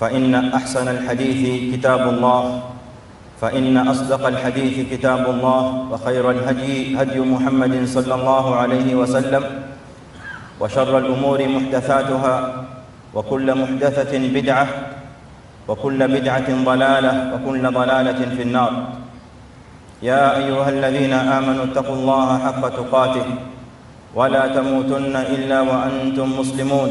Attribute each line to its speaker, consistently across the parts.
Speaker 1: فإن أحسن الحديث كتاب الله فإن أصدق الحديث كتاب الله وخير الهدي هدي محمد صلى الله عليه وسلم وشر الأمور محدثاتها وكل محدثة بدعة وكل بدعة ضلالة وكل ضلالة في النار. يا أيها الذين آمنوا اتقوا الله حق تقاته ولا تموتن إلا وأنتم مسلمون.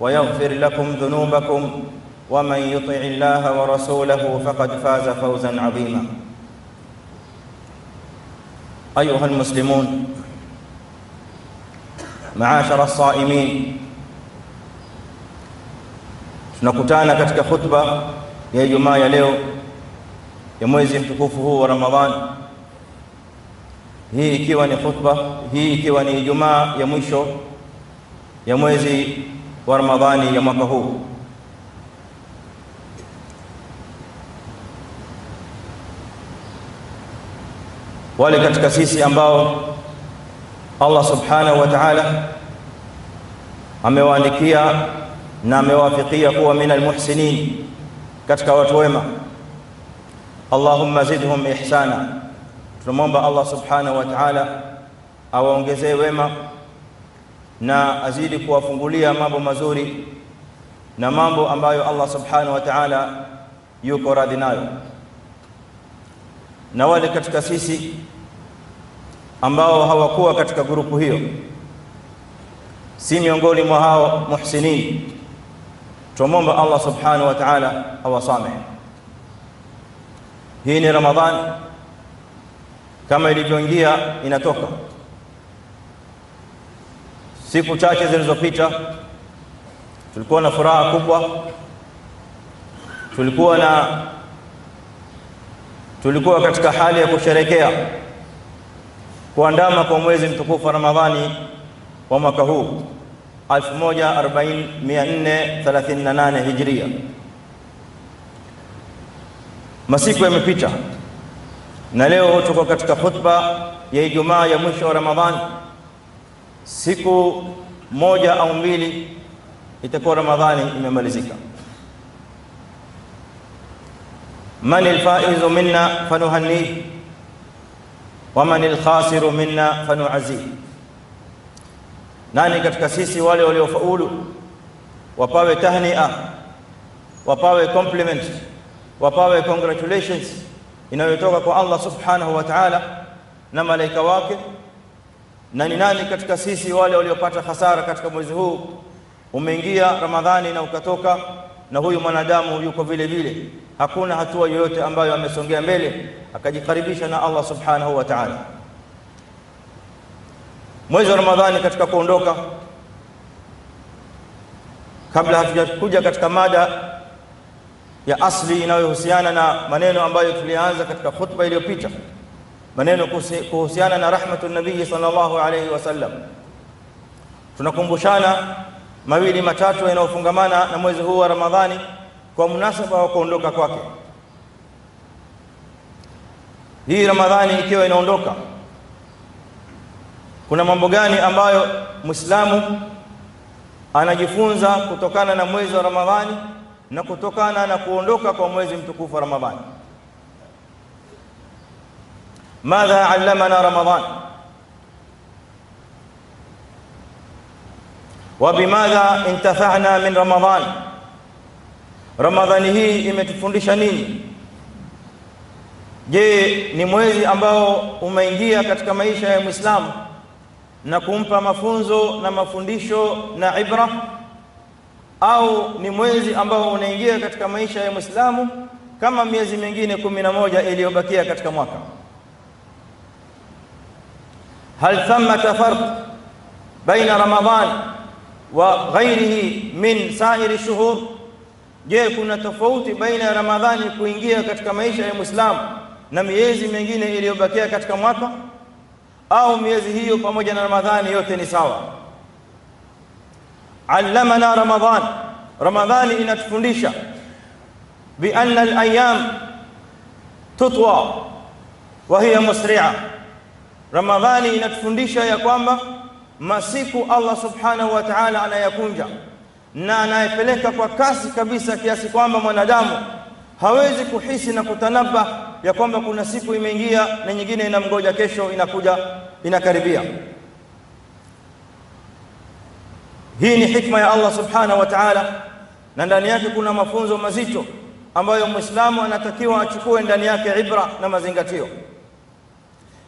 Speaker 1: ويغفر لكم ذنوبكم ومن يطع الله ورسوله فقد فاز فوزا عظيما ايها المسلمون معاشر الصائمين tunakutana katika khutba ya Ijumaa ya leo ya mwezi mtukufu huu wa Ramadhani, hii ikiwa ni khutba, hii ikiwa ni Ijumaa ya mwisho ya mwezi wa Ramadhani ya mwaka huu. Wale katika sisi ambao Allah subhanahu wa ta'ala amewaandikia na amewafikia kuwa min almuhsinin, katika watu wema, Allahumma zidhum ihsana. Tunamwomba Allah subhanahu wa ta'ala awaongezee wema na azidi kuwafungulia mambo mazuri na mambo ambayo Allah subhanahu wa ta'ala yuko radhi nayo, na wale katika sisi ambao hawakuwa katika grupu hiyo, si miongoni mwa hao muhsinin, tumwomba Allah subhanahu wa ta'ala awasamehe. Hii ni Ramadhani, kama ilivyoingia inatoka Siku chache zilizopita tulikuwa na furaha kubwa, tulikuwa na tulikuwa katika hali ya kusherekea kuandama kwa mwezi mtukufu wa Ramadhani wa mwaka huu 1438 Hijria. Masiku yamepita na leo tuko katika khutba ya Ijumaa ya mwisho wa Ramadhani siku moja au mbili itakuwa Ramadhani imemalizika. man alfaizu minna fanuhanni wa man alkhasiru minna fanuazi, nani katika sisi wale waliofaulu? Wapawe tahnia, wapawe compliment, wapawe congratulations inayotoka kwa Allah subhanahu wa ta'ala na malaika wake na ni nani katika sisi wale waliopata hasara katika mwezi huu? Umeingia Ramadhani na ukatoka, na huyu mwanadamu yuko vile vile, hakuna hatua yoyote ambayo amesongea mbele akajikaribisha na Allah subhanahu wa ta'ala. Mwezi wa Ramadhani katika kuondoka, kabla hatujakuja katika mada ya asli inayohusiana na maneno ambayo tulianza katika khutba iliyopita maneno kuhusiana na rahmatu nabii sallallahu alayhi wasallam, tunakumbushana mawili matatu yanayofungamana na mwezi huu wa Ramadhani kwa munasaba wa kuondoka kwake. Hii Ramadhani ikiwa inaondoka, kuna mambo gani ambayo Muislamu anajifunza kutokana na mwezi wa Ramadhani na kutokana na kuondoka kwa mwezi mtukufu wa Ramadhani? Madha allamana Ramadhan wa bimadha intafa'na min Ramadhan, Ramadhani hii imetufundisha nini? Je, ni mwezi ambao umeingia katika maisha ya Muislamu na kumpa mafunzo na mafundisho na ibra, au ni mwezi ambao unaingia katika maisha ya Muislamu kama miezi mingine kumi na moja iliyobakia katika mwaka? Thamata farq baina Ramadhan wa ghairihi min sairi shuhur, je, kuna tofauti baina ya Ramadhani kuingia katika maisha ya Muislamu na miezi mingine iliyobakia katika mwaka, au miezi hiyo pamoja na Ramadhani yote ni sawa? Allamana Ramadhan, Ramadhani inatufundisha bi anna al-ayyam tutwa wa hiya musri'a. Ramadhani inatufundisha ya kwamba masiku Allah subhanahu wa ta'ala anayakunja na anayepeleka kwa kasi kabisa, kiasi kwamba mwanadamu hawezi kuhisi na kutanaba ya kwamba kuna siku imeingia na nyingine inamgoja, kesho inakuja, inakaribia. Hii ni hikma ya Allah subhanahu wa ta'ala, na ndani yake kuna mafunzo mazito ambayo Muislamu anatakiwa achukue ndani yake ibra na mazingatio.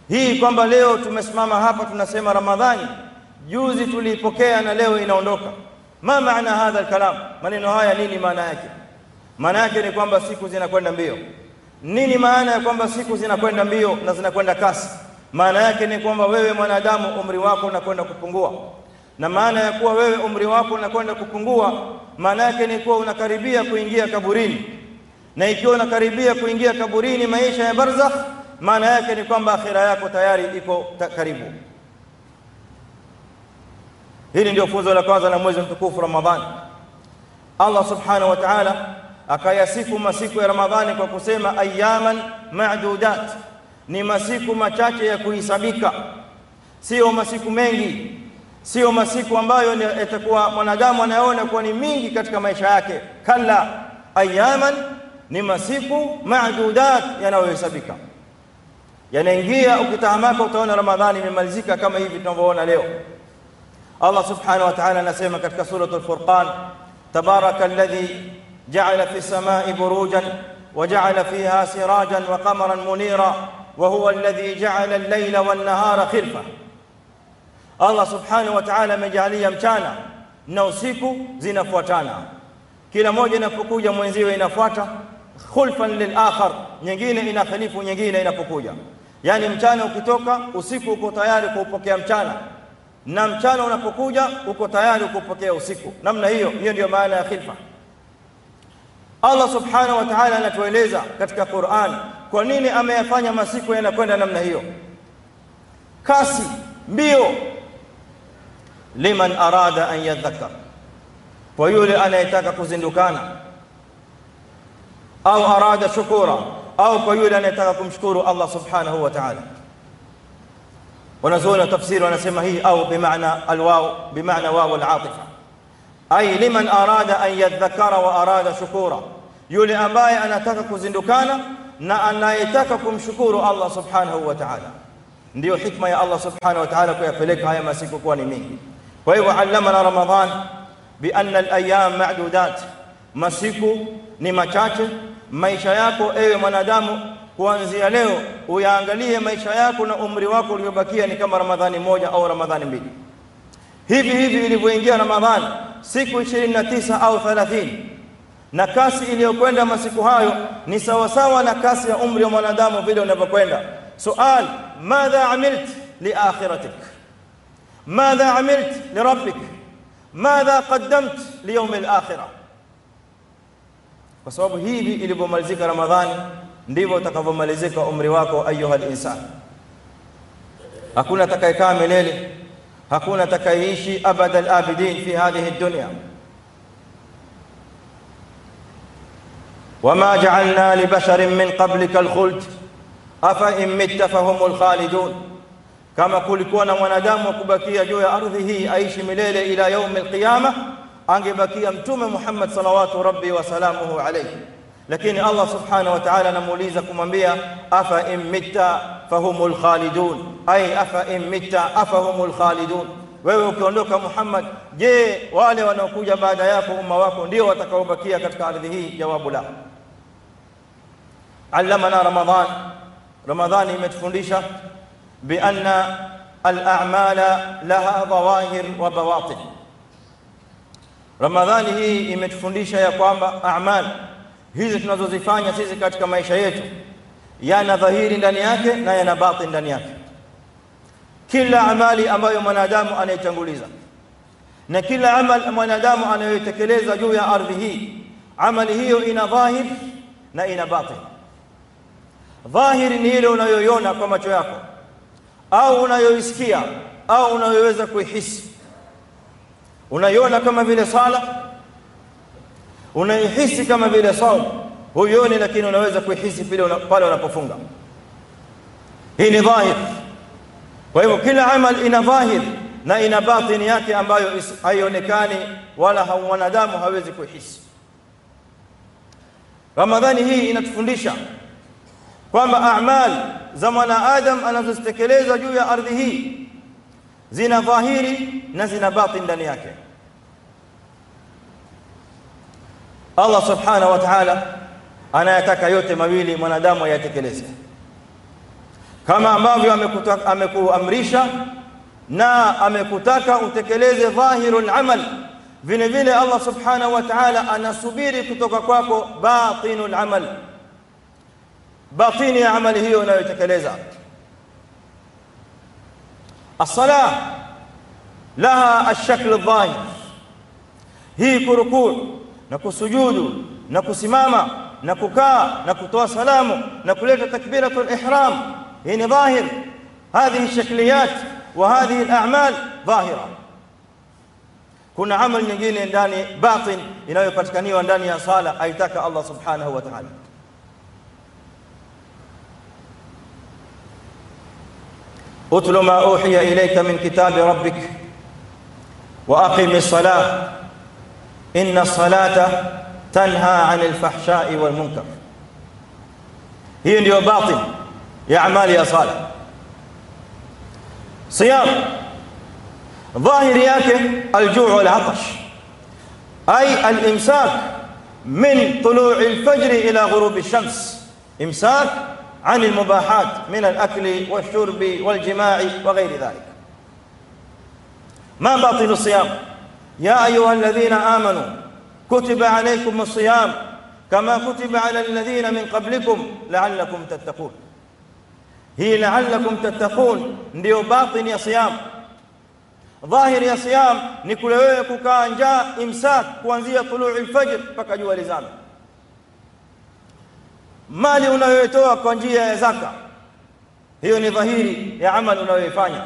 Speaker 1: Hii kwamba leo tumesimama hapa tunasema Ramadhani juzi tuliipokea na leo inaondoka. Ma maana hadha alkalam, maneno haya nini maana yake? Maana yake ni kwamba siku zinakwenda mbio. Nini maana ya kwamba siku zinakwenda mbio na zinakwenda kasi? Maana yake ni kwamba wewe mwanadamu umri wako unakwenda kupungua, na maana ya kuwa wewe umri wako unakwenda kupungua, maana yake ni kuwa unakaribia kuingia kaburini, na ikiwa unakaribia kuingia kaburini, maisha ya barzakh, maana yake ni kwamba akhira yako tayari iko karibu. Hili ndio funzo la kwanza la mwezi mtukufu Ramadhani. Allah subhanahu wa ta'ala akayasifu masiku ya Ramadhani kwa kusema ayaman ma'dudat, ni masiku machache ya kuhisabika, sio masiku mengi, sio masiku ambayo itakuwa mwanadamu anayoona kuwa ni mingi katika maisha yake. Kalla, ayaman ni masiku ma'dudat yanayohesabika, yanaingia. Ukitahamaka utaona Ramadhani imemalizika kama hivi tunavyoona leo. Allah subhanahu wa ta'ala anasema katika suratul Furqan, tabaraka alladhi ja'ala fi samai burujan wa ja'ala fiha sirajan wa qamaran munira wa huwa alladhi ja'ala al-layla wan-nahara khilfa. Allah subhanahu wa ta'ala amejalia mchana na usiku zinafuatana, kila moja inapokuja mwenziwe inafuata, khulfan lil-akhar, nyingine inakhalifu nyingine inapokuja. Yani mchana ukitoka, usiku uko tayari kuupokea mchana na mchana unapokuja uko tayari kuupokea usiku. Namna hiyo hiyo ndio maana ya khilfa. Allah subhanahu wa ta'ala anatueleza katika Qur'an kwa nini ameyafanya masiku yanakwenda namna hiyo, kasi, mbio. Liman arada an yadhakkar, kwa yule anayetaka kuzindukana, au arada shukura, au kwa yule anayetaka kumshukuru Allah subhanahu wa ta'ala. Wanazuoni wa tafsiri wanasema hii au bimaana alwaw bimaana waw alatifa, ay liman arada an yadhakkara wa arada shukura, yule ambaye anataka kuzindukana na anayetaka kumshukuru Allah subhanahu wa ta'ala. Ndiyo hikma ya Allah subhanahu wa ta'ala kuyapeleka haya masiku kuwa ni mingi. Kwa hivyo allamana Ramadhan bi anna al-ayyam ma'dudat, masiku ni machache. Maisha yako ewe mwanadamu kuanzia leo uyaangalie maisha yako na umri wako uliobakia ni kama Ramadhani moja au Ramadhani mbili. Hivi hivi ilivyoingia Ramadhani siku 29 au 30, na kasi iliyokwenda masiku hayo ni sawasawa na kasi ya umri wa mwanadamu vile unavyokwenda. Li akhiratik, madha amilt li rabbik, madha qaddamt li yawm al-akhirah. Kwa sababu hivi ilivyomalizika Ramadhani ndivyo utakavyomalizika umri wako ayuha linsan. Hakuna atakayekaa milele, hakuna atakayeishi abada alabidin fi hadhihi dunya. libasharin min qablika alkhuld afa in mitta fahumul khalidun, kama kulikuwa na mwanadamu wa kubakia juu ya ardhi hii aishi milele ila yaumi alqiyama, angebakia Mtume Muhammad salawatu rabbi wa salamuhu alayhi lakini Allah subhanahu wa ta'ala anamuuliza kumwambia afa in mitta fahumul khalidun, ay afa in mitta afahumul khalidun. Wewe ukiondoka Muhammad, je, wale wanaokuja baada yako umma wako ndio watakaobakia katika ardhi hii? Jawabu la. Allamana Ramadhan Ramadhani imetufundisha bi anna al-a'mala laha dhawahir wa bawatin. Ramadhani hii imetufundisha ya kwamba a'mal hizi tunazozifanya sisi katika maisha yetu yana dhahiri ndani yake na yana batin ndani yake. Kila amali ambayo mwanadamu anaitanguliza na kila amali mwanadamu anayoitekeleza juu ya ardhi hii, amali hiyo ina dhahir na ina batin. Dhahiri ni ile unayoiona kwa macho yako au unayoisikia au unayoweza kuihisi. Unaiona kama vile sala, unaihisi kama vile saum, huioni, lakini unaweza kuihisi pale unapofunga. Hii ni dhahir. Kwa hivyo kila amal ina dhahir na ina batini yake ambayo haionekani wala mwanadamu hawezi kuihisi. Ramadhani hii inatufundisha kwamba amal za mwanaadam anazozitekeleza juu ya ardhi hii zina dhahiri na zina batin ndani yake. Allah subhanahu wa ta'ala anayataka yote mawili mwanadamu ayatekeleze kama ambavyo amekuamrisha na amekutaka utekeleze dhahirul amal, vile vile Allah subhanahu wa ta'ala anasubiri kutoka kwako batinul amal, batini ya amali hiyo unayotekeleza. الصلاة لها الشكل الظاهر. هي كركوع نكو سجود نكو سماما نكو كا نكو توا سلام نكو تكبيرة الإحرام. هي ظاهر. هذه الشكليات وهذه الأعمال ظاهرة. كنا عمل نجيني داني باطن إنه يفتكني وانداني صالة أيتك الله سبحانه وتعالى. اتل ما أوحي إليك من كتاب ربك وأقم الصلاة. إن الصلاة تنهى عن الفحشاء والمنكر. هي ديو باطل. يا اعمال يا صالح. صيام. ظاهر ياكه الجوع والعطش. أي الإمساك من طلوع الفجر إلى غروب الشمس. إمساك عن المباحات من الأكل والشرب والجماع وغير ذلك ما باطل الصيام يا أيها الذين آمنوا كتب عليكم الصيام كما كتب على الذين من قبلكم لعلكم تتقون hii la'allakum tattaqun ndiyo batini ya siyam. Dhahiri ya siyam ni kule wewe kukaa njaa imsak kuanzia tului lfajr mpaka jua. Mali unayoitoa kwa njia ya zaka, hiyo ni dhahiri ya amal unayoifanya.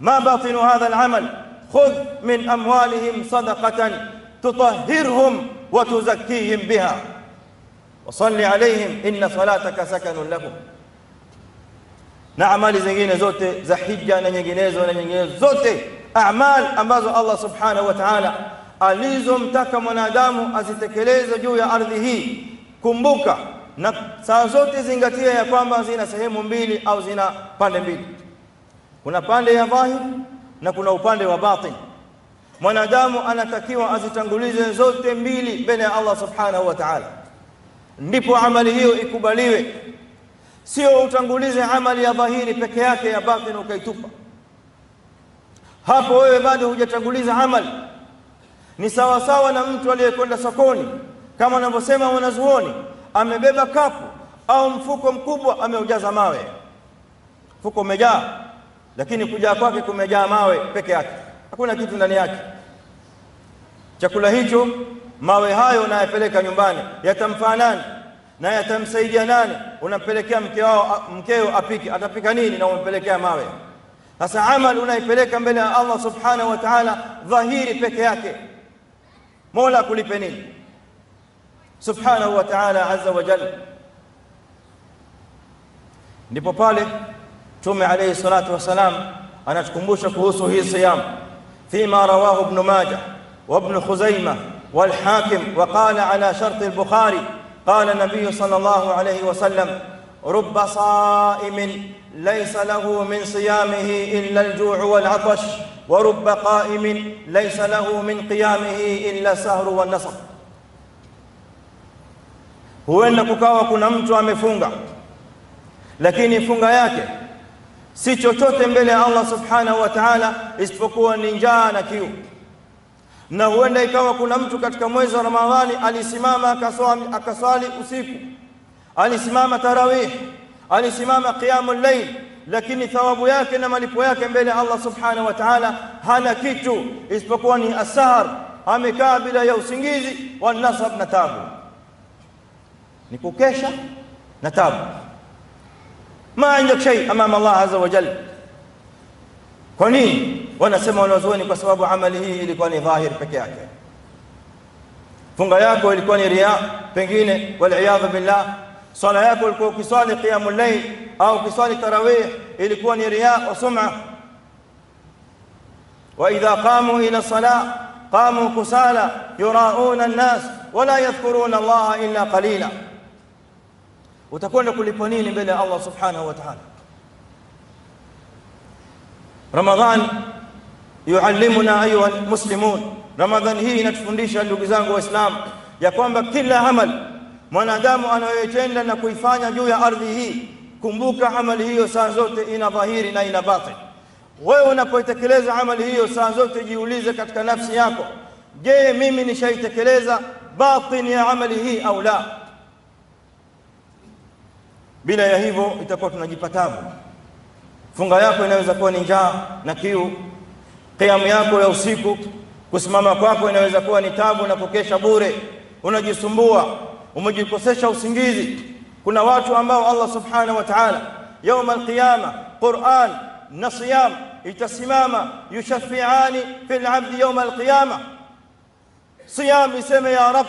Speaker 1: Ma batinu hadha al-amal khudh min amwalihim sadaqatan tutahhirhum wa tuzakkihim biha wa salli alayhim inna salataka sakanun lahum na amali zingine zote za hija na nyinginezo na nyinginezo zote amal ambazo Allah subhanahu wa ta'ala alizomtaka mwanadamu azitekeleze juu ya ardhi hii. Kumbuka na saa zote zingatia ya kwamba zina sehemu mbili au zina pande mbili. Kuna pande ya dhahir na kuna upande wa batin. Mwanadamu anatakiwa azitangulize zote mbili mbele ya Allah subhanahu wa ta'ala, ndipo amali hiyo ikubaliwe sio utangulize amali ya dhahiri peke yake ya batin ukaitupa. Hapo wewe bado hujatanguliza amali. Ni sawa sawa na mtu aliyekwenda sokoni, kama wanavyosema wanazuoni, amebeba kapu au mfuko mkubwa, ameujaza mawe. Mfuko umejaa, lakini kujaa kwake kumejaa mawe peke yake, hakuna kitu ndani yake. Chakula hicho, mawe hayo unayapeleka nyumbani, yatamfaa nani? na yatamsaidia nani? Unampelekea mke wao, mkeo apike, atapika nini? Na umpelekea mawe. Sasa amal unaipeleka mbele ya Allah subhanahu wa ta'ala, dhahiri peke yake, Mola akulipe nini? Subhanahu wa ta'ala azza wa jalla. Ndipo pale Mtume alayhi salatu wassalam anatukumbusha kuhusu hii siyam, fima rawahu Ibn Majah wa Ibn Khuzaimah wal Hakim wa qala ala sharti al-Bukhari قال النبي صلى الله عليه وسلم رب صائم ليس له من صيامه الا الجوع والعطش ورب قائم ليس له من قيامه الا السهر والنصب huenda kukawa kuna mtu amefunga lakini funga yake si chochote mbele ya Allah subhanahu wa ta'ala isipokuwa ni njaa na kiu na huenda ikawa kuna mtu katika mwezi wa Ramadhani alisimama akaswali, akaswali usiku alisimama tarawih alisimama qiyamul layl lakini thawabu yake na malipo yake mbele ya Allah subhanahu wa ta'ala hana kitu isipokuwa ni asahar amekaa bila ya usingizi wa nasab na tabu ni kukesha na tabu ma indak shay amama Allah azza wa jalla kwa nini wanasema wanazuoni kwa sababu amali hii ilikuwa ni dhahir peke yake funga yako ilikuwa ni riya pengine wal billah swala yako ilikuwa ukiswali qiyamul layl au ukiswali tarawih ilikuwa ni riya wa sum'a wa idha qamu ila salah qamu kusala yurauna an-nas wala yadhkuruna Allah illa qalila utakwenda kulipwa nini mbele ya Allah subhanahu wa ta'ala Ramadhan yuallimuna ayuha almuslimun Ramadhan hii inatufundisha ndugu zangu waislamu ya kwamba kila amali mwanadamu anayoitenda na kuifanya juu ya ardhi hii kumbuka amali hiyo saa zote ina dhahiri na ina batin wewe unapoitekeleza amali hiyo saa zote jiulize katika nafsi yako je mimi nishaitekeleza batin ya amali hii au la bila ya hivyo itakuwa tunajipa tabu funga yako inaweza kuwa ni njaa na kiu kiamu yako ya usiku kusimama kwako inaweza kuwa ni tabu na kukesha bure unajisumbua umejikosesha usingizi kuna watu ambao Allah subhanahu wa ta'ala يوم قران na siyam itasimama yushafiani fil abdi yawm alqiyama siyam iseme ya rab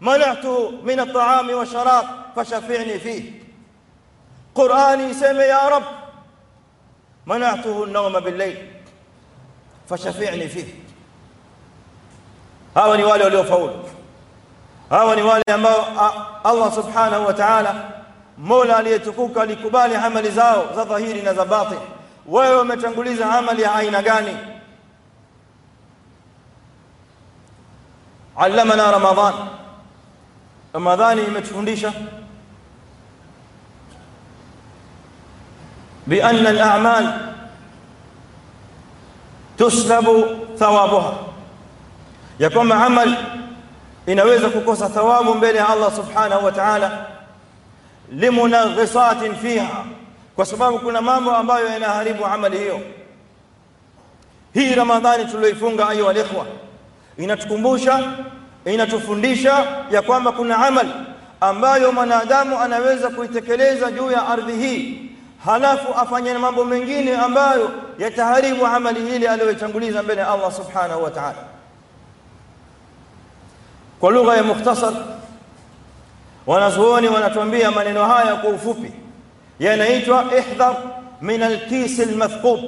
Speaker 1: mana'tu min at'ami wa sharab fashafi'ni قرآني سمع يا رب. منعته النوم بالليل. فشفعني فيه. هاو نوالي وليو فول هاو نوالي الله سبحانه وتعالى مولا ليتكوك لكبال عمل زاو ذا ظهير ذا باطن. ويوم تنقلز عمل عين قاني. علمنا رمضان. رمضان يمتفنديشة. بأن الأعمال تسلب ثوابها. يكون عمل إنويز كوكوس ثواب بينها الله سبحانه وتعالى لمنغصات فيها. وسبب كنا مامو أمبايو إنا هريب عمل هيو هي رمضان تلو يفونغ أيها الإخوة. إنا تكمبوشا إنا تفنديشا يكون كنا عمل. أمبايو من آدام أنويز كوي تكليز جويا أرضي هي halafu afanye mambo mengine ambayo yataharibu amali ile aliyotanguliza mbele Allah subhanahu wa ta'ala kwa lugha ya mukhtasar wanazuoni wanatuambia maneno haya kwa ufupi yanaitwa ihdhar min alkis almathqub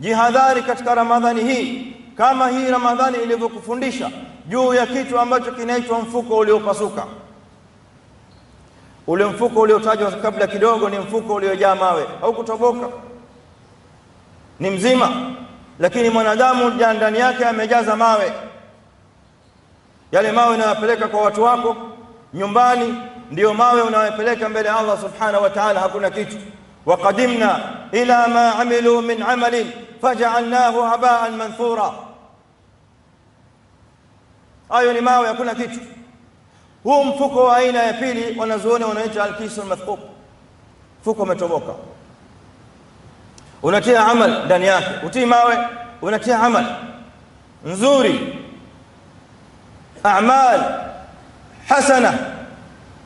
Speaker 1: jihadhari katika ramadhani hii kama hii ramadhani ilivyokufundisha juu ya kitu ambacho kinaitwa mfuko uliopasuka ule mfuko uliotajwa kabla kidogo ni mfuko uliojaa mawe. Au kutoboka ni mzima. Lakini mwanadamu ndani yake amejaza mawe. Yale mawe unayapeleka kwa watu wako nyumbani ndiyo mawe unayopeleka mbele ya Allah subhanahu wa ta'ala hakuna kitu. Waqadimna ila ma amilu min amalin faj'alnahu haba'an manthura. Hayo ni mawe hakuna kitu huu mfuko wa aina ya pili wanazuoni wanaita alkisul mathqub mfuko umetoboka unatia amal ndani yake utii mawe unatia amal nzuri a'mal hasana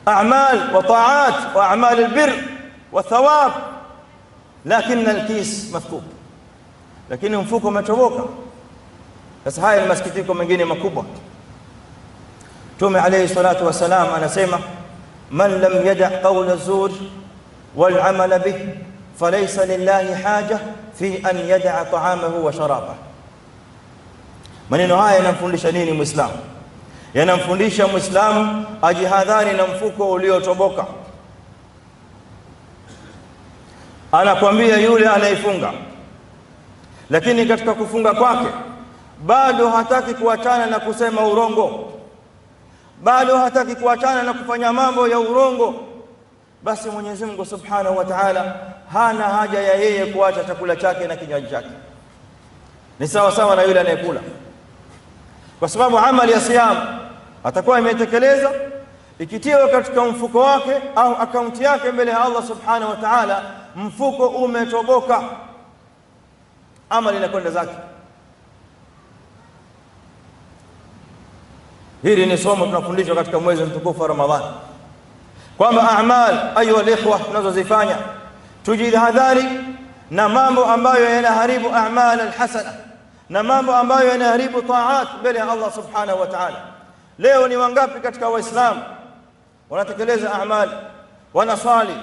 Speaker 1: a'mal wa ta'at wa a'mal albir wa thawab lakini alkis mathqub lakini mfuko umetoboka sasa haya ni masikitiko mengine makubwa Mtume alayhi salatu wasalam anasema man lam yada qawla zur wal amala bih falaysa lillahi haja fi an yada ta'amahu wa sharabahu. Maneno haya yanamfundisha nini muislamu? Yanamfundisha muislamu ajihadhari na mfuko uliotoboka. Anakwambia yule anayefunga lakini katika kufunga kwake bado hataki kuachana na kusema urongo bado hataki kuachana na kufanya mambo ya urongo basi Mwenyezi Mungu Subhanahu wa Ta'ala hana haja ya yeye kuacha chakula chake na kinywaji chake. Ni sawa sawa na yule anayekula, kwa sababu amali ya siyam atakuwa imetekeleza ikitiwa katika mfuko wake au akaunti yake mbele ya Allah Subhanahu wa Ta'ala, mfuko umetoboka, amali inakwenda zake. Hili ni somo tunafundishwa katika mwezi mtukufu wa Ramadhani kwamba amal ayuha alikhwa tunazozifanya tujihadhari na mambo ambayo yanaharibu amal alhasana na mambo ambayo yanaharibu taat mbele ya Allah subhanahu wa ta'ala. Leo ni wangapi katika Waislamu wanatekeleza amali, wanaswali,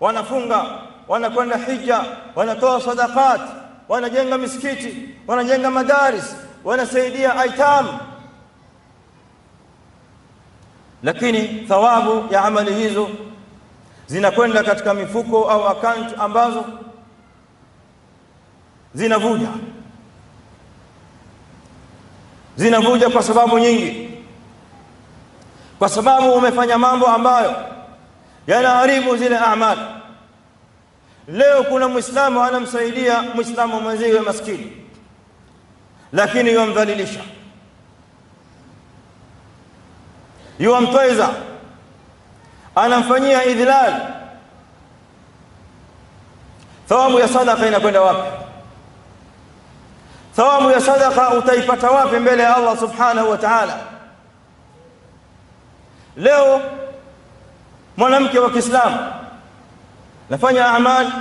Speaker 1: wanafunga, wanakwenda hija, wanatoa sadaqat, wanajenga misikiti, wanajenga madaris, wanasaidia aitam lakini thawabu ya amali hizo zinakwenda katika mifuko au account ambazo zinavuja. Zinavuja kwa sababu nyingi. Kwa sababu umefanya mambo ambayo yanaharibu zile amali leo kuna Mwislamu anamsaidia Mwislamu mwenziwe maskini. Lakini yamdhalilisha yuwamtweza anamfanyia idhlal thawabu ya sadaqa inakwenda wapi? Thawabu ya sadaqa utaipata wapi mbele ya Allah subhanahu wa ta'ala? Leo mwanamke wa Kiislamu anafanya amali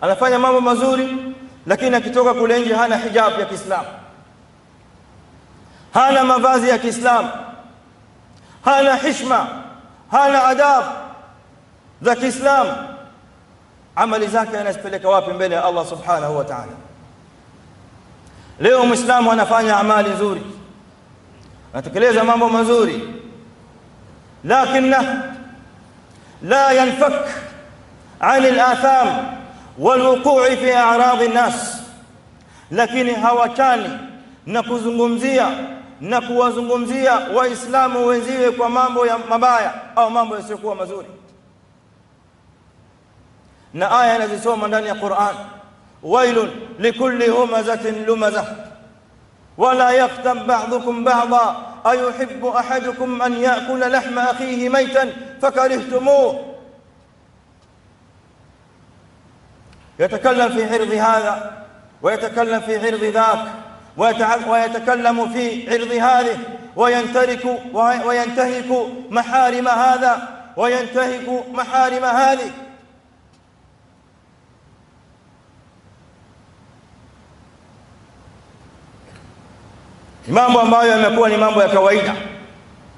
Speaker 1: anafanya mambo mazuri lakini akitoka kule nje hana hijab ya Kiislamu. Hana mavazi ya Kiislamu هانا حشمة هانا أداب ذاك إسلام. عمل ذاك أنا أسبلك وابن بني الله سبحانه وتعالى. اليوم إسلام وأنا فاني أعمالي زوري. أتكليز أمامه مزوري. لكنه لا ينفك عن الآثام والوقوع في أعراض الناس. لكن هو كان نكوزنغمزيه na kuwazungumzia waislamu wenziwe kwa mambo ya mabaya au mambo yasiyokuwa mazuri na aya anazisoma ndani ya Qur'an wailun likulli humazatin lumazah wala yaghtab ba'dukum ba'dha ayuhibbu ahadukum an ya'kula lahma akhihi maytan fakarihtumuh يتكلم في عرض هذا ويتكلم في عرض ذاك ويتكلم في عرض هذه وينترك وينتهك محارم هذا وينتهك محارم هذه ni mambo ambayo yamekuwa ni mambo ya kawaida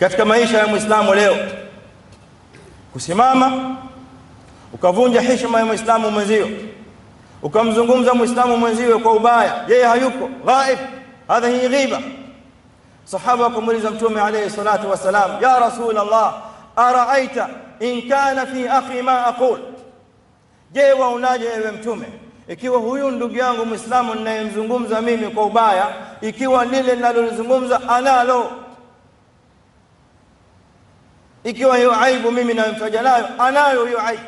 Speaker 1: katika maisha ya Muislamu leo kusimama ukavunja heshima ya Muislamu mwenzio ukamzungumza Muislamu mwenziwe kwa ubaya yeye hayuko ghaib hadha hi ghiba. Sahaba wakamuuliza mtume alayhi salatu wasalam ya rasul Allah araaita in kana fi akhi ma aqul? Je waonaje ewe mtume ikiwa huyu ndugu yangu muislamu ninayemzungumza mimi kwa ubaya ikiwa lile ninalolizungumza analo? Ikiwa hiyo aibu mimi nayomtaja nayo anayo hiyo aibu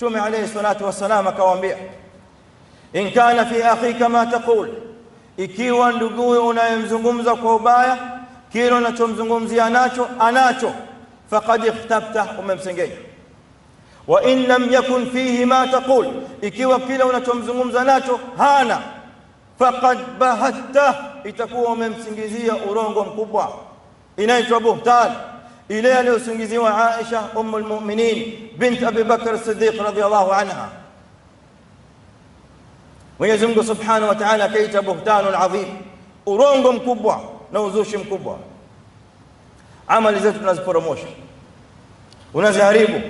Speaker 1: mtume alayhi salatu wasalam akawaambia in kana fi akhika ma taqul ikiwa nduguye unayemzungumza kwa ubaya kile unachomzungumzia nacho anacho faqad ikhtabta umemsengenya wa in lam yakun fihi ma taqul ikiwa kile unachomzungumza nacho hana faqad bahatta itakuwa umemsingizia urongo mkubwa inaitwa buhtan إليه لأسنجزي وعائشة أم المؤمنين بنت أبي بكر الصديق رضي الله عنها. ويزنق سبحانه وتعالى كيت بهتان عظيم ورونغم كبوة نوزوشم كبوة عمل زيت ناز بروموشن وناز هريبو.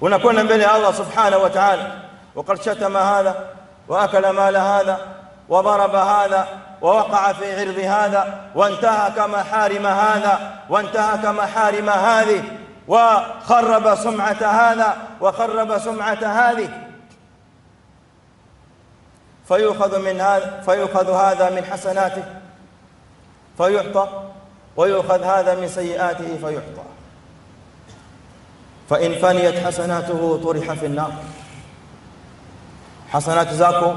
Speaker 1: ونكون بلي الله سبحانه وتعالى. وقد شتم هذا وأكل مال هذا وضرب هذا. ووقع في عرض هذا وانتهك محارم هذا وانتهك محارم هذه وخرب سمعة هذا وخرب سمعة هذه. فيؤخذ من هذا فيؤخذ هذا من حسناته فيعطى ويؤخذ هذا من سيئاته فيعطى. in faniyat hasanatuhu turiha fi an-nar hasanati zako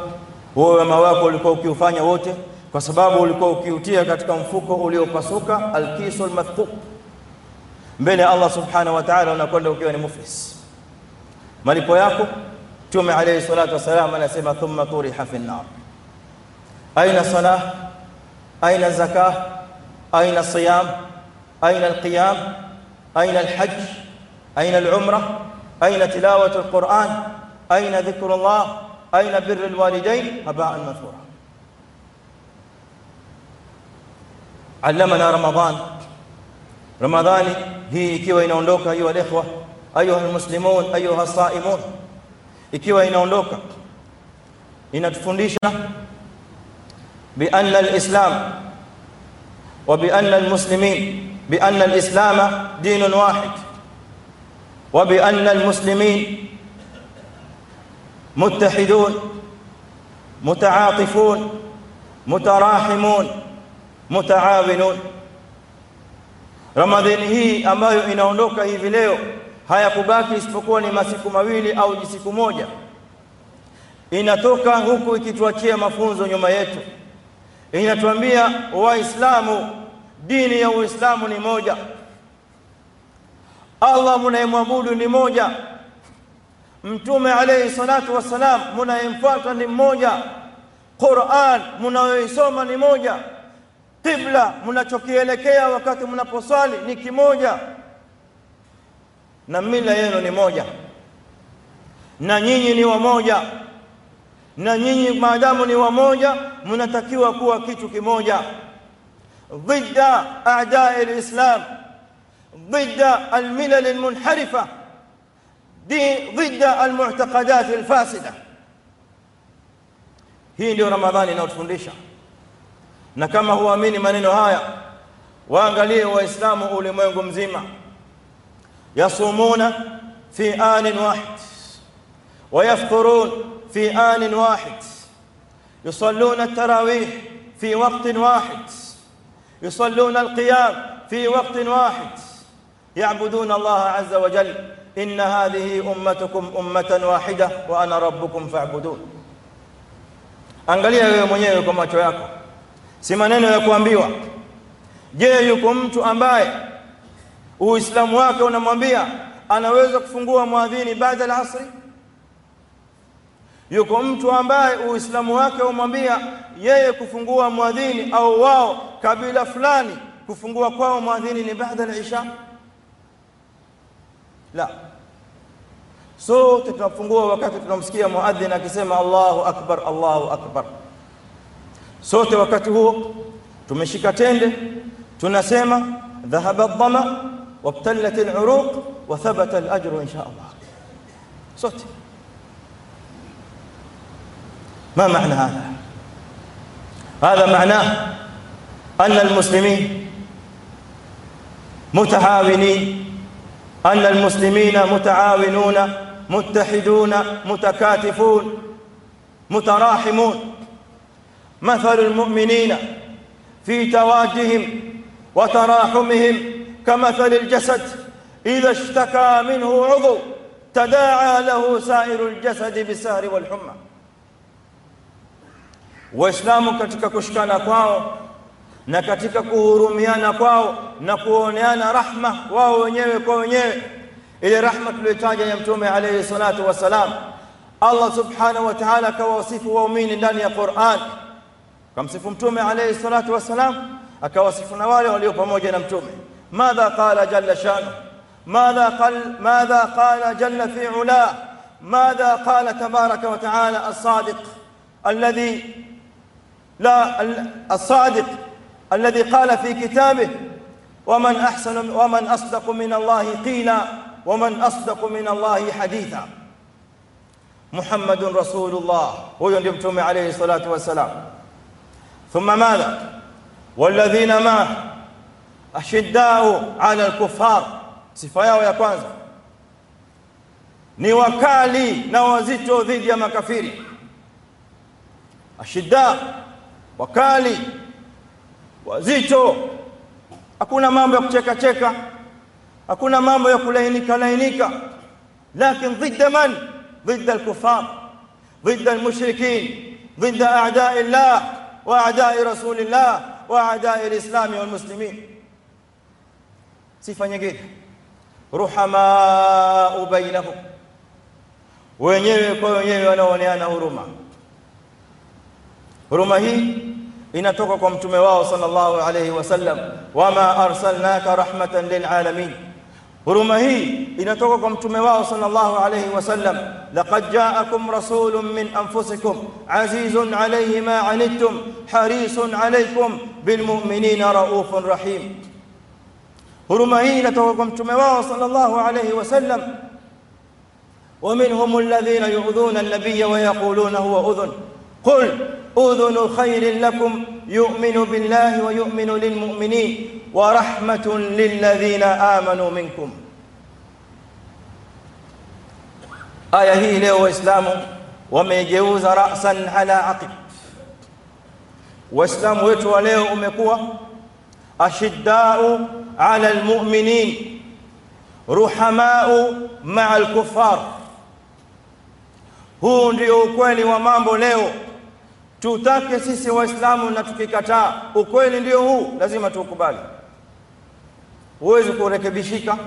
Speaker 1: wewe wema wako ulikuwa ukiufanya wote kwa sababu ulikuwa ukiutia katika mfuko uliopasuka alkisul mathquq mbele Allah subhanahu wa ta'ala unakwenda ukiwa ni muflis malipo yako Mtume alayhi salatu wasalam anasema thumma turiha fi an-nar aina salah aina zakah aina siyam aina alqiyam aina alhajj aina alumra aina tilawatu alquran aina dhikrullah aina birru alwalidain haba'an mathura علمنا رمضان. رمضان هي كي كيو ينوندوكا أيها الإخوة أيها المسلمون أيها الصائمون. كي كيو ينوندوكا إن تفنديشا بأن الإسلام وبأن المسلمين بأن الإسلام دين واحد وبأن المسلمين متحدون متعاطفون متراحمون. Mutaawinun Ramadhani hii ambayo inaondoka hivi leo hayakubaki isipokuwa ni masiku mawili au siku moja, inatoka huku ikituachia mafunzo nyuma yetu, inatuambia Waislamu, dini ya Uislamu ni moja, Allah munayemwabudu ni moja, Mtume alayhi salatu wassalam munayemfuata ni mmoja, Qur'an munayoisoma ni moja Qibla mnachokielekea wakati mnaposwali ni kimoja, na mila yenu ni moja, na nyinyi ni wamoja, na nyinyi maadamu ni wamoja, mnatakiwa kuwa kitu kimoja, dhidda a'dai alislam, dhidda almilal almunharifa, dhidda almu'taqadat alfasida. Hii ndio Ramadhani inayotufundisha na kama huamini maneno haya waangalie waislamu ulimwengu mzima. Yasumuna fi anin wahid ويفطرون في آن واحد يصلون التراويح في وقت واحد يصلون القيام في وقت واحد يعبدون الله عز وجل إن هذه أمتكم أمة واحدة وأنا ربكم فاعبدون mwenyewe kwa macho yako. Si maneno ya kuambiwa. Je, yuko mtu ambaye Uislamu wake unamwambia anaweza kufungua mwadhini baada ya asri? Yuko mtu ambaye Uislamu wake umwambia yeye kufungua mwadhini au wao kabila fulani kufungua kwao mwadhini ni baada ya isha? La, sote tunafungua wakati tunamsikia muadhin akisema Allahu akbar, Allahu akbar sote wakati huo tumeshika tende tunasema dhahaba dhama wabtallat aluruq wa thabata alajru insha Allah sote ما معنى هذا هذا معناه أن المسلمين متعاونين أن المسلمين متعاونون متحدون متكاتفون متراحمون مثل المؤمنين في توادهم وتراحمهم كمثل الجسد إذا اشتكى منه عضو تداعى له سائر الجسد بالسهر والحمى waislamu katika kushikana kwao na katika kuhurumiana kwao na kuoneana rahma wao wenyewe kwa wenyewe ile rahma tuliyotaja ya mtume alayhi salatu wassalam Allah subhanahu wa ta'ala akawasifu waumini ndani ya Qur'an kamsifu mtume alayhi salatu wassalam akawasifu na wale walio pamoja na mtume madha qala jalla shanu madha qal madha qala jalla fi ula madha qala tabaraka wa ta'ala as-sadiq alladhi لا الصادق الذي قال في كتابه ومن احسن ومن اصدق من الله قيلا ومن اصدق من الله حديثا محمد رسول الله هو ndio mtume عليه الصلاه والسلام ثم ماذا والذين معه ashiddau ala alkufar sifa yao ya kwanza ni wakali na wazito dhidi ya makafiri ashidda wakali wazito hakuna mambo ya kucheka cheka hakuna mambo ya kulainika lainika lakin dhidda man dhidda alkufar dhidda almushrikin dhidda a'da'i llah a'da'i rasulillah wa a'da'i alislami walmuslimin sifa nyingine ruhamau bainahum wenyewe kwa wenyewe wanaoneana huruma huruma hii inatoka kwa mtume wao sallallahu alayhi wasallam wama arsalnaka rahmatan lilalamin huruma hii inatoka kwa mtume wao sallallahu alayhi wasallam laqad ja'akum rasulun min anfusikum azizun alayhi ma anittum harisun alaykum bilmu'minina raufun rahim huruma hii inatoka kwa mtume wao sallallahu alayhi wasallam ومنهم الذين يؤذون النبي ويقولون هو أذن قل أذن خير لكم يؤمن بالله ويؤمن للمؤمنين wa rahmatun lilladhina amanu minkum. Aya hii leo Waislamu wamegeuza rasan ala aqib. Waislamu wetu wa leo umekuwa ashiddau ala almu'minin ruhamau maa alkufar. Huu ndio ukweli wa mambo leo, tutake sisi Waislamu na tukikataa, ukweli ndio huu, lazima tuukubali huwezi kurekebishika.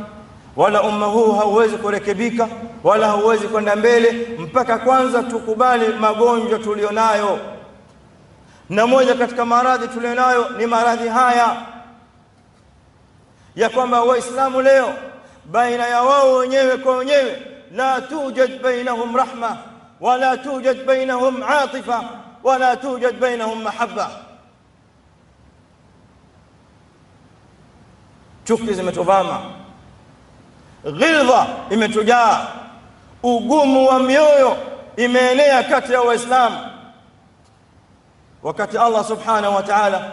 Speaker 1: Wala umma huu hauwezi kurekebika. Wala hauwezi kwenda mbele mpaka kwanza tukubali magonjwa tulionayo. Na moja katika maradhi tulionayo ni maradhi haya. Ya kwamba waislamu leo baina ya wao wenyewe kwa wenyewe la tujad bainahum rahma wala tujad bainahum atifa wala tujad bainahum mahabba chuki zimetuvama ghilva imetujaa. Ugumu wa mioyo imeenea kati ya waislamu. Wakati Allah subhanahu wa ta'ala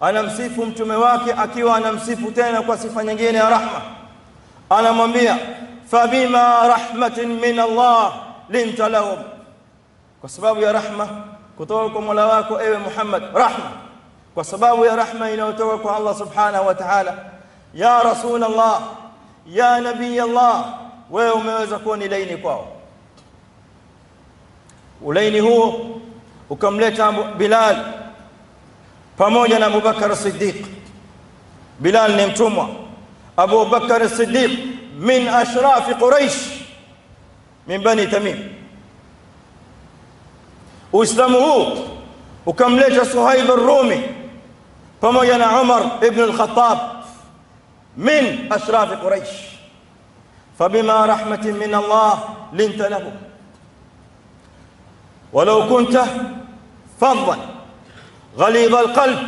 Speaker 1: anamsifu mtume wake akiwa anamsifu tena kwa sifa nyingine ya rahma anamwambia fabima rahmatin min Allah linta lahum. Kwa sababu ya rahma kutoka kwa Mola wako ewe Muhammad rahma. Kwa sababu ya rahma inayotoka kwa Allah subhanahu wa ta'ala ya rasul Allah ya nabii Allah wewe umeweza kuwa ni laini kwao ulaini huo ukamleta Bilal pamoja na Abubakar Siddiq Bilal ni mtumwa Abu Bakar Siddiq min ashrafi Quraish min bani Tamim Uislamu huu ukamleta Suhaib ar-Rumi pamoja na Umar ibn al-Khattab من أشراف قريش. فبما رحمة من الله لنت له. ولو كنت فظا غليظ القلب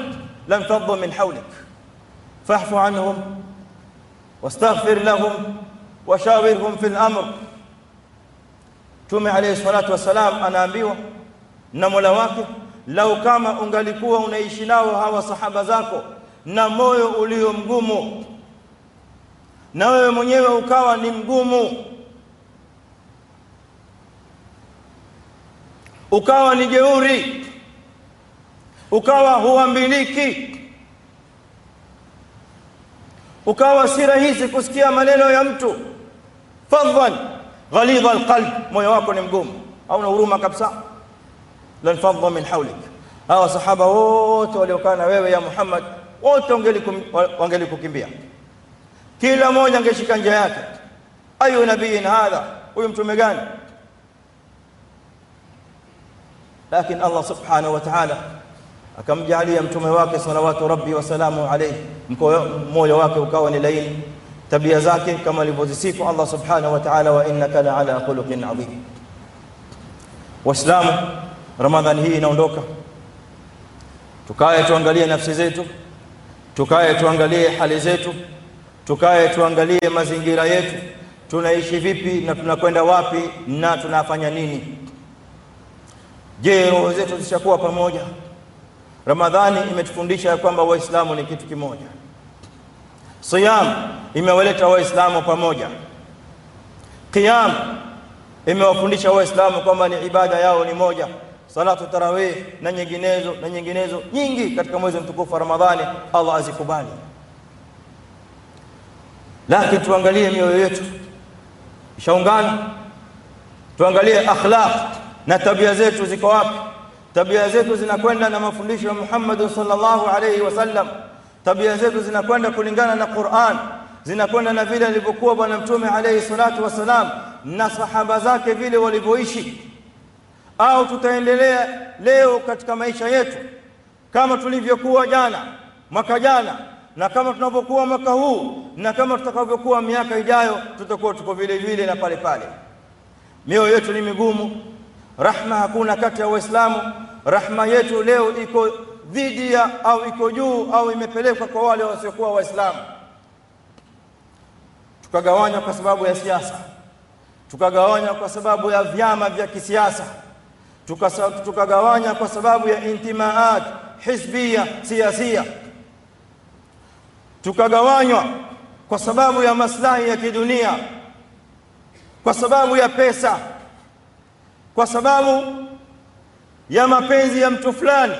Speaker 1: لم فض من حولك. فاحف عنهم واستغفر لهم وشاورهم في الأمر. تومي عليه الصلاة والسلام أنا أنبيه نمولواك لو كما أنغالكوه نيشناوها وصحابزاكو نمو أوليهم قموا na wewe mwenyewe ukawa ni mgumu, ukawa ni jeuri, ukawa huambiliki, ukawa si rahisi kusikia maneno ya mtu, fadhan ghalidha alqalb, moyo wako ni mgumu, hauna huruma kabisa, lanfadha min hawlik. Hawa sahaba wote waliokaa na wewe ya Muhammad, wote wangelikukimbia, kila mmoja angeshika njia yake. Ayu nabii hadha, huyu mtume gani? Lakini Allah subhanahu wa ta'ala akamjalia mtume wake salawatu rabbi wasalamu alayhi, moyo wake ukawa ni laini tabia zake kama alivyozisifu Allah subhanahu wa ta'ala, wa innaka la ala khuluqin adhim. Waislamu, Ramadhani hii inaondoka, tukae tuangalie nafsi zetu, tukae tuangalie hali zetu, tukae tuangalie mazingira yetu, tunaishi vipi na tunakwenda wapi na tunafanya nini. Je, roho zetu zishakuwa pamoja? Ramadhani imetufundisha ya kwamba Waislamu ni kitu kimoja. Siyam imewaleta Waislamu pamoja. Qiyam imewafundisha Waislamu kwamba ni ibada yao ni moja. Salatu tarawih na nyinginezo na nyinginezo nyingi katika mwezi mtukufu wa Ramadhani, Allah azikubali. Lakini tuangalie mioyo yetu. Ishaungana, tuangalie akhlaq na tabia zetu ziko wapi. Tabia zetu zinakwenda na mafundisho ya Muhammad sallallahu alayhi wasallam, tabia zetu zinakwenda kulingana na Qur'an, zinakwenda na vile alivyokuwa Bwana Mtume alayhi salatu wassalam na sahaba zake vile walivyoishi, au tutaendelea leo katika maisha yetu kama tulivyokuwa jana mwaka jana na kama tunavyokuwa mwaka huu na kama tutakavyokuwa miaka ijayo, tutakuwa tuko vile vile na pale pale. Mioyo yetu ni migumu, rahma hakuna kati ya Waislamu. Rahma yetu leo iko dhidi ya au iko juu au imepelekwa kwa wale wasiokuwa Waislamu. Tukagawanywa kwa sababu ya siasa, tukagawanywa kwa sababu ya vyama vya kisiasa, tukagawanywa kwa sababu ya intimaat hisbia siasia tukagawanywa kwa sababu ya maslahi ya kidunia, kwa sababu ya pesa, kwa sababu ya mapenzi ya mtu fulani.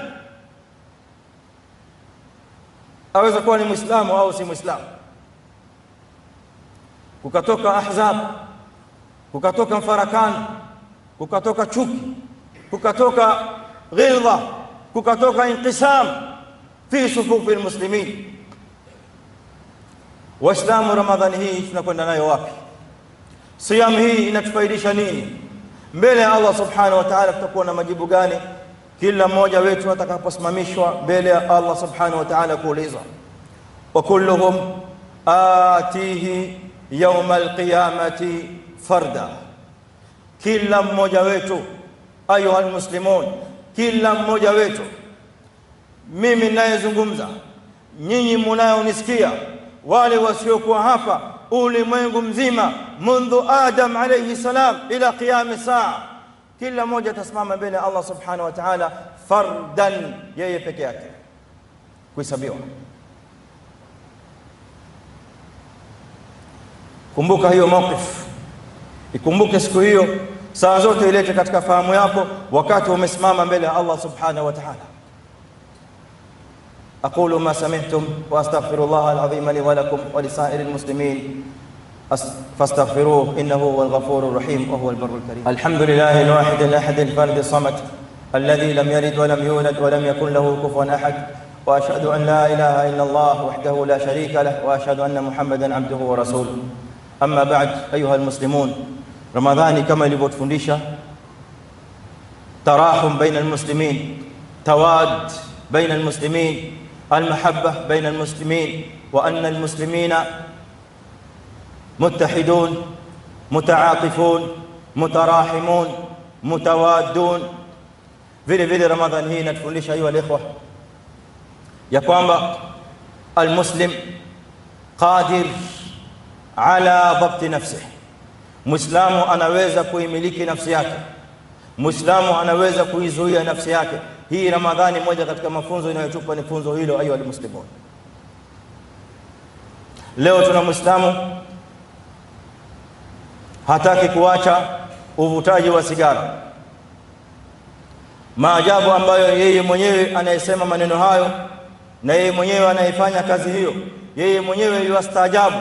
Speaker 1: Aweza kuwa ni Muislamu au si Muislamu. Kukatoka ahzab, kukatoka mfarakano, kukatoka chuki, kukatoka ghilza, kukatoka inqisam fi sufufi almuslimin. Waislamu, Ramadhani hii tunakwenda nayo wapi? Siamu hii inatufaidisha nini mbele ya Allah subhanahu wa ta'ala? Tutakuwa na majibu gani kila mmoja wetu atakaposimamishwa mbele ya Allah subhanahu wa ta'ala kuulizwa? wa kulluhum atihi yauma alqiyamati farda, kila mmoja wetu, ayuha almuslimun, kila mmoja wetu, mimi ninayezungumza, nyinyi munayonisikia wale wasiokuwa hapa, ulimwengu mzima, mundhu Adam alayhi salam ila qiyam saa, kila mmoja atasimama mbele ya Allah subhanahu wa ta'ala fardan, yeye peke yake kuhesabiwa. Kumbuka hiyo mawqif, ikumbuke siku hiyo, saa zote ilete katika fahamu yako, wakati umesimama mbele ya Allah subhanahu wa ta'ala. أقول ما سمعتم وأستغفر الله العظيم لي ولكم ولسائر المسلمين. فاستغفروه إنه هو الغفور الرحيم وهو البر الكريم. الحمد لله الواحد الأحد الفرد الصمد الذي لم يلد ولم يولد ولم يكن له كفوا أحد. وأشهد أن لا إله إلا الله وحده لا شريك له وأشهد أن محمدا عبده ورسوله. أما بعد أيها المسلمون رمضان كما ilivyotufundisha تراحم بين المسلمين تواد بين المسلمين المحبة بين المسلمين وأن المسلمين متحدون متعاطفون متراحمون متوادون. فيلي فيلي رمضان هنا تفنش أيها الإخوة يا كوامبا المسلم قادر على ضبط نفسه مسلم أنا ويزا كوي ملكي نفسياتي مسلم أنا ويزا كوي زوية نفسياتي Hii Ramadhani, moja katika mafunzo inayotupa ni funzo hilo, ayu almuslimun. Leo tuna Muislamu hataki kuacha uvutaji wa sigara, maajabu ambayo yeye mwenyewe anayesema maneno hayo na yeye mwenyewe anayefanya kazi hiyo, yeye mwenyewe yuastaajabu.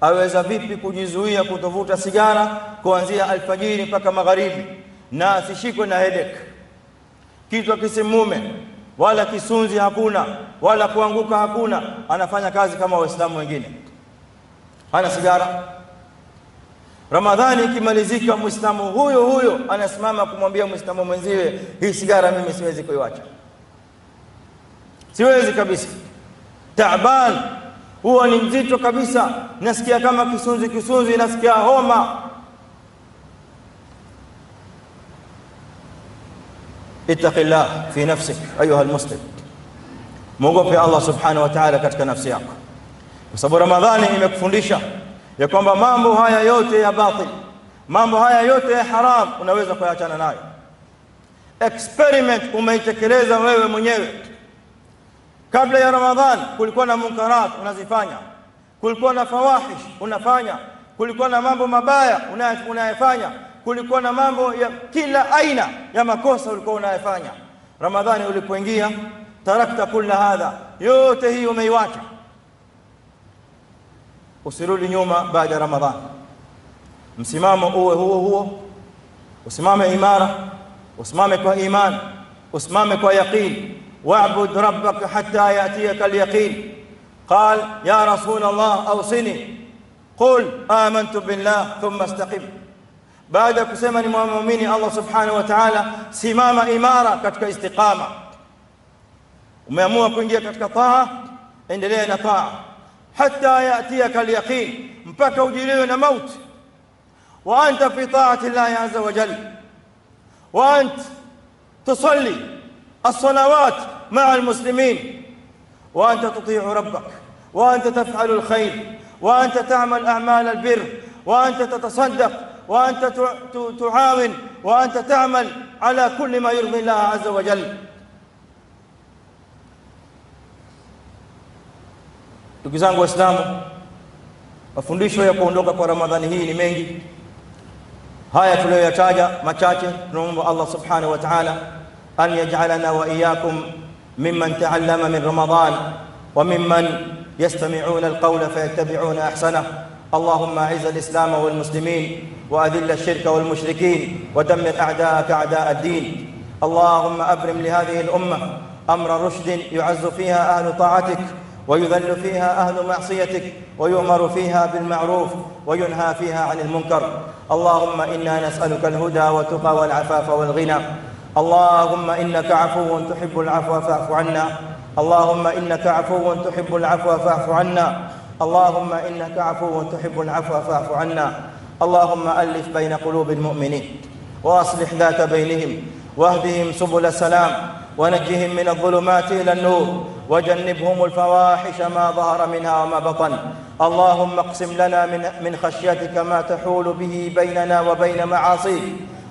Speaker 1: Aweza vipi kujizuia kutovuta sigara kuanzia alfajiri mpaka magharibi? Na asishikwe na headache, kichwa kisimume, wala kisunzi hakuna, wala kuanguka hakuna, anafanya kazi kama waislamu wengine, hana sigara. Ramadhani ikimalizika, mwislamu huyo huyo anasimama kumwambia mwislamu mwenziwe, hii sigara mimi siwezi kuiwacha, siwezi kabisa. Taban huwa ni mzito kabisa, nasikia kama kisunzi kisunzi, nasikia homa. Ittaqillah fi nafsik ayuha almuslim, mwogope Allah subhanahu wa ta'ala katika nafsi yako, kwa sababu Ramadhani imekufundisha ya kwamba mambo haya yote ya batil, mambo haya yote ya haram unaweza kuyaachana nayo. Experiment umeitekeleza wewe mwenyewe. Kabla ya Ramadhan kulikuwa na munkarat unazifanya, kulikuwa na fawahish unafanya, kulikuwa na mambo mabaya unayafanya, kulikuwa na mambo ya kila aina ya makosa ulikuwa unayafanya. Ramadhani ulipoingia, tarakta kulla hadha, yote hii umeiwacha usirudi nyuma baada ya Ramadhani. Msimamo uwe huo huo, usimame imara, usimame kwa imani, usimame kwa yaqin. wa'bud rabbaka hatta yatiyaka al-yaqin. قال يا رسول الله أوصني قل آمنت بالله ثم استقم baada ya kusema ni muumini Allah subhanahu wa ta'ala simama imara katika istiqama umeamua kuingia katika taa endelea na taa hatta yatiyaka alyaqin mpaka ujiliwe na mauti wa anta fi ta'ati Allah azza wa jalla wa ant tusalli as-salawat ma'a al-muslimin wa anta tuti'u rabbak wa anta taf'alu al-khayr wa anta ta'mal a'mal al-birr wa anta tatasaddaq وأنت تعاون وأنت تعمل على كل ما يرضي الله عز وجل ndugu zangu waislamu mafundisho ya kuondoka kwa ramadhani hii ni mengi haya tuliyoyataja machache tunaomba allah subhanahu wa taala an yajalana wa iyakum mimman taallama min ramadan wa mimman yastamiuna alqawla fayattabiuna ahsanah اللهم أعز الإسلام والمسلمين وأذل الشرك والمشركين ودمر أعداءك أعداء الدين. اللهم أبرم لهذه الأمة أمر رشد يعز فيها أهل طاعتك ويذل فيها أهل معصيتك ويؤمر فيها بالمعروف وينهى فيها عن المنكر. اللهم إنا نسألك الهدى والتقى والعفاف والغنى. اللهم إنك عفو تحب العفو فاعف عنا. اللهم إنك عفو تحب العفو فاعف عنا. اللهم إنك عفو تحب العفو فاعف عنا. اللهم ألف بين قلوب المؤمنين وأصلح ذات بينهم واهدهم سبل السلام ونجهم من الظلمات إلى النور وجنبهم الفواحش ما ظهر منها وما بطن. اللهم اقسم لنا من من خشيتك ما تحول به بيننا وبين معاصيك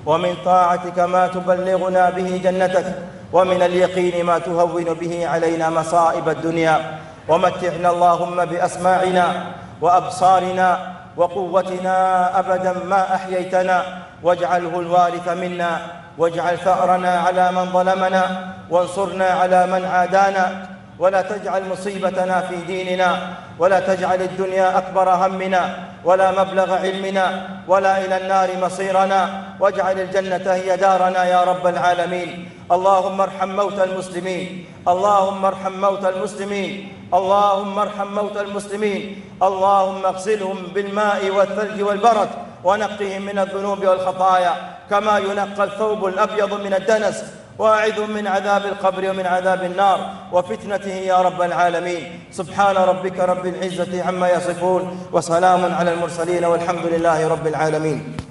Speaker 1: ومن طاعتك ما تبلغنا به جنتك ومن اليقين ما تهون به علينا مصائب الدنيا. ومتعنا اللهم بأسماعنا وأبصارنا وقوتنا أبدا ما أحييتنا واجعله الوارث منا واجعل ثأرنا على من ظلمنا وانصرنا على من عادانا ولا تجعل مصيبتنا في ديننا ولا تجعل الدنيا أكبر همنا ولا مبلغ علمنا ولا إلى النار مصيرنا. واجعل الجنة هي دارنا يا رب العالمين. اللهم ارحم موتى المسلمين. اللهم ارحم موتى المسلمين. اللهم ارحم موتى المسلمين. اللهم اغسلهم بالماء والثلج والبرد ونقهم من الذنوب والخطايا. كما ينقى الثوب الأبيض من الدنس واعذهم من عذاب القبر ومن عذاب النار وفتنته يا رب العالمين. سبحان ربك رب العزة عما يصفون وسلام على المرسلين والحمد لله رب العالمين.